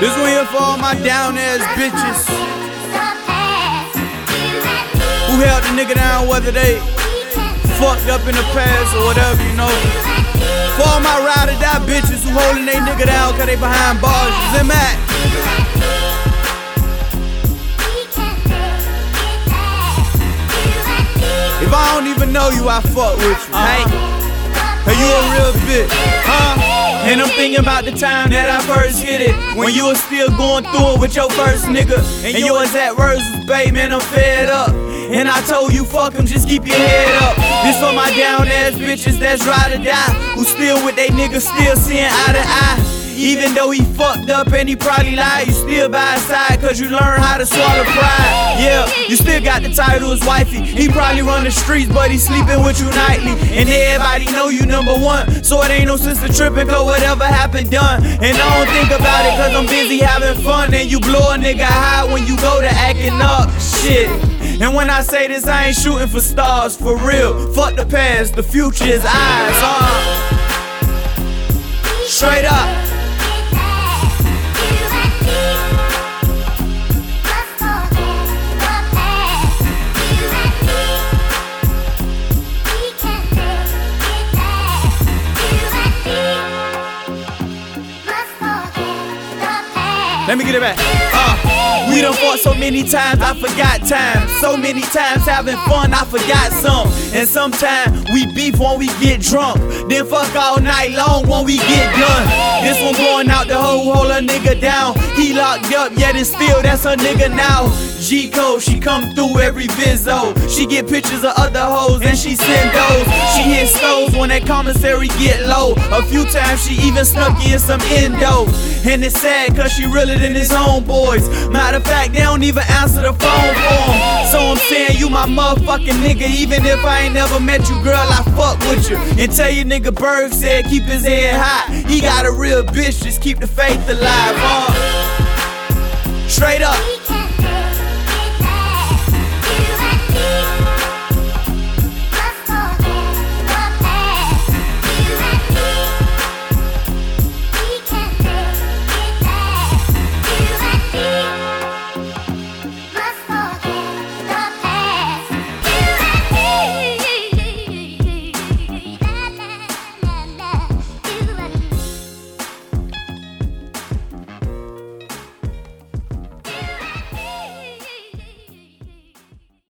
for all my down ass bitches who held the nigga down whether they fucked up in the past or whatever, you know. For all my ride or die bitches who holding they nigga down cause they behind bars, them at. If I don't even know you, I fuck with you. Uh-huh. Hey, hey you a real bitch, huh? Thinking about the time that I first hit it. When you was still going through it with your first nigga. And you was at versus, babe, man, I'm fed up. And I told you, fuck him, just keep your head up. This for my down ass bitches that's ride or die. Who still with they niggas, still seeing eye to eye. Even though he fucked up and he probably lied, you still by his side cause you learn how to swallow pride. Yeah, you still got the title as wifey. He probably run the streets, but he sleeping with you nightly. And everybody know you number one, so it ain't no sense to tripping cause whatever happened done. And I don't think about it cause I'm busy having fun. And you blow a nigga high when you go to acting up. Shit. And when I say this, I ain't shooting for stars, for real. Fuck the past, the future is eyes. Straight up. Let me get it back. Uh, we done fought so many times, I forgot time. So many times having fun, I forgot some. And sometimes we beef when we get drunk. Then fuck all night long when we get done. This one going out the whole hole, a nigga down. He locked up, yet it's still that's her nigga now. G code, she come through every viso. She get pictures of other hoes and she send those. She hit stoves when that commissary get low. A few times she even snuck in some endo. And it's sad cause she realer than his homeboys. Matter of fact, they don't even answer the phone for him. So I'm saying you my motherfucking nigga. Even if I ain't never met you, girl, I fuck with you. And tell your nigga Berg said keep his head high. He got a real bitch, just keep the faith alive, huh? Straight up.